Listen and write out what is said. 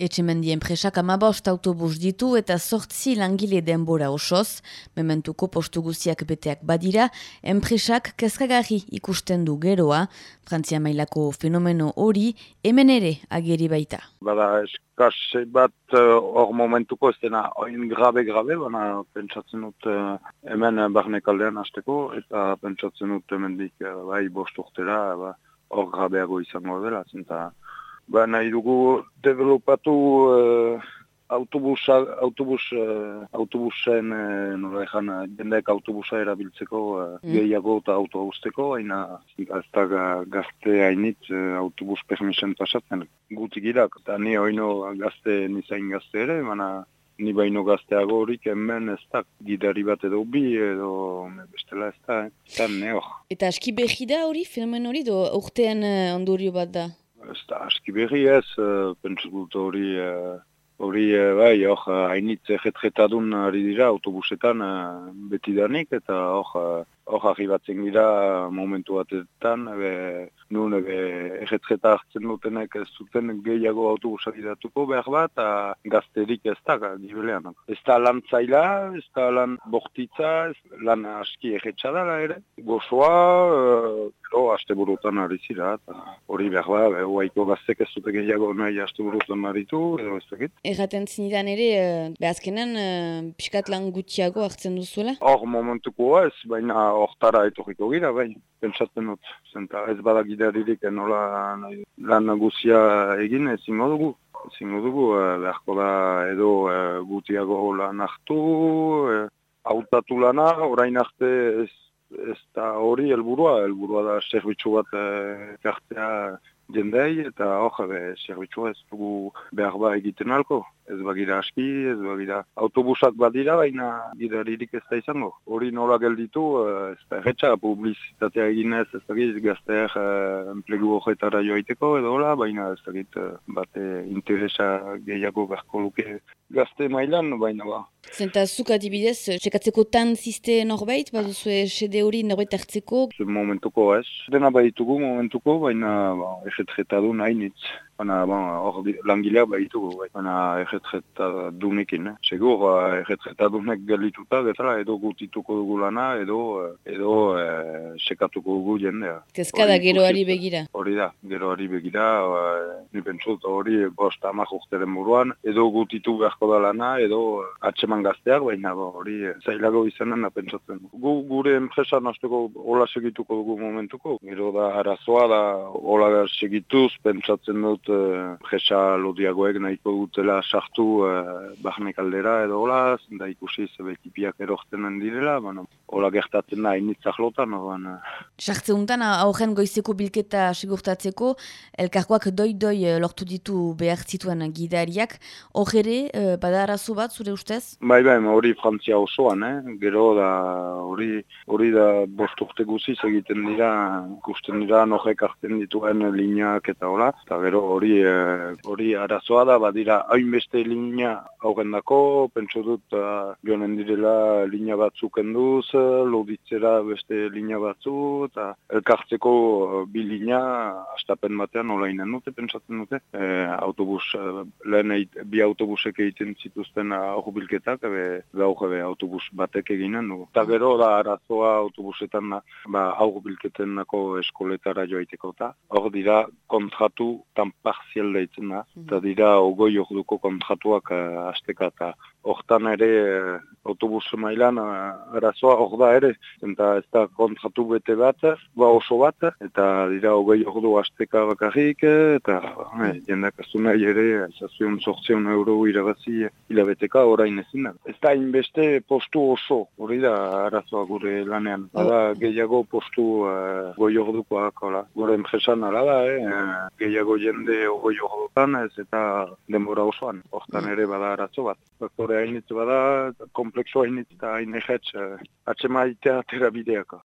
Etxemendi enpresak amabost autobus ditu eta sortzi langile denbora osoz, mementuko postu guziak beteak badira, enpresak kezkagarri ikusten du geroa, Frantzia mailako fenomeno hori hemen ere ageri baita. Bada eskaz bat eh, hor momentuko ez dena oin grabe-grabe, baina pentsatzen dut uh, hemen barnekaldean hasteko eta pentsatzen dut hemen dik uh, bai bost urtera ba, hor ba, grabeago izango dela. Zinta, ba, nahi dugu developatu autobus, autobuz, uh, autobusen, uh, nola ezan, uh, jendeek autobusa erabiltzeko uh, mm. gehiago eta auto hauzteko, haina ez da gazte hainit uh, autobus permisen pasatzen. Gutik irak, eta ni oino gazte nizain gazte ere, mana ni baino gazteago horik hemen ez da gidari bat edo bi edo bestela ez da, eta ne Eta aski behi da hori, fenomen hori, do urtean uh, ondorio bat da? Aski behi ez, uh, hori... Hori, eh, bai, hor, eh, hainitz egetretadun ari dira autobusetan eh, betidanik, eta hor, hor arribatzen gira momentu batetan, ebe, nun ebe erretreta hartzen dutenek ez zuten gehiago autobusak idatuko behar bat, eta gazterik ez da, gibelean. Ez da lan zaila, ez da lan bortitza, ez lan aski erretxadara ere. Gozoa, gero, haste burutan ari zira, hori behar bat, be, huaiko gaztek ez dute gehiago nahi haste burutan aritu, edo ez dakit. Erraten zinidan ere, behazkenan, piskat lan gutxiago hartzen duzuela? Hor momentuko ez, baina hortara etorriko gira, bai, pentsatzen dut. Zenta ez bada gidaririk enola lan nagusia egin ezingo dugu. Ezingo dugu, eh, beharko da edo eh, gutiago lan hartu, eh, hautatu lana, orain arte ez, ez da hori helburua, helburua da zerbitzu bat kartea jendei, eta hor, zerbitzu ez dugu behar ba egiten alko ez bagira aski, ez bagira autobusak badira, baina gidaririk ez da izango. Hori nola gelditu, eh, ez da erretxa, publizitatea eginez, ez da giz, gazteak uh, enplegu horretara joaiteko edo hola, baina ez da giz, uh, bate interesa gehiago beharko luke gazte mailan, baina ba. Zenta zuk adibidez, txekatzeko tan ziste norbait, bat duzu esede hori norbait hartzeko? Momentuko ez. Dena baitugu momentuko, baina ba, erretretadu nahi nitz. Baina, hor langileak baitugu, bai. baina erretreta dunekin, eh? Segur, ba, erretreta dunek galituta, getara, edo gutituko dugu lana, edo, edo e, sekatuko dugu jendea. Kezkada geroari begira. Hori da, geroari begira, ba, ni pentsut hori bost amak urteren buruan, edo gutitu beharko da lana, edo atseman gazteak, baina ba, hori zailago izanen pentsatzen. Gu, gure enpresa nazteko hola segituko dugu momentuko, gero da arazoa da hola segituz, pentsatzen dut jesa lodiagoek nahiko dutela sartu uh, barnek aldera edo hola, da ikusi zebetipiak erortenen direla, bueno, hola gertatzen da initzak lotan. Sartze untan, aurren goizeko bilketa sigurtatzeko, elkarkoak doi-doi eh, lortu ditu behar zituen gidariak, horre uh, bada arazo bat, zure ustez? Bai, bai, hori Frantzia osoan, eh? gero da hori hori da bost urte guziz egiten dira, ikusten dira, norek hartzen dituen lineak eta hola, eta gero hori eh, hori arazoa da badira hainbeste linea aurrendako pentsu dut uh, joanen direla linea batzuk enduz loditzera beste linea batzu eta elkartzeko bi linea astapen batean olainen dute pentsatzen dute. E, autobus lehen eit, bi autobusek egiten zituzten aurru bilketak ebe gaur ebe autobus batek eginen du eta gero da arazoa autobusetan ba, aurru bilketen nako eskoletara joaiteko eta hor dira kontratu tan parzial daitzen da, eta dira ogoi orduko kontratuak uh, asteka eta hortan ere uh, autobus mailan uh, arazoa hor da ere, eta ez da kontratu bete bat, ba oso bat, eta dira ogoi ordu asteka bakarrik, eta uh, jendak azu nahi ere, ezazion sortzeun euro irabazi hilabeteka orain ezin da. Ez da inbeste postu oso, hori da arazoa gure lanean, bada gehiago postu uh, goi ordukoak, gure enpresan ala da, eh? gehiago jende ogoi jogotan ez eta denbora osoan. Hortan ere bada arazo bat. Faktore hainitz bada, komplekso hainitz eta hain egetz, eh, atxema itea terabideako.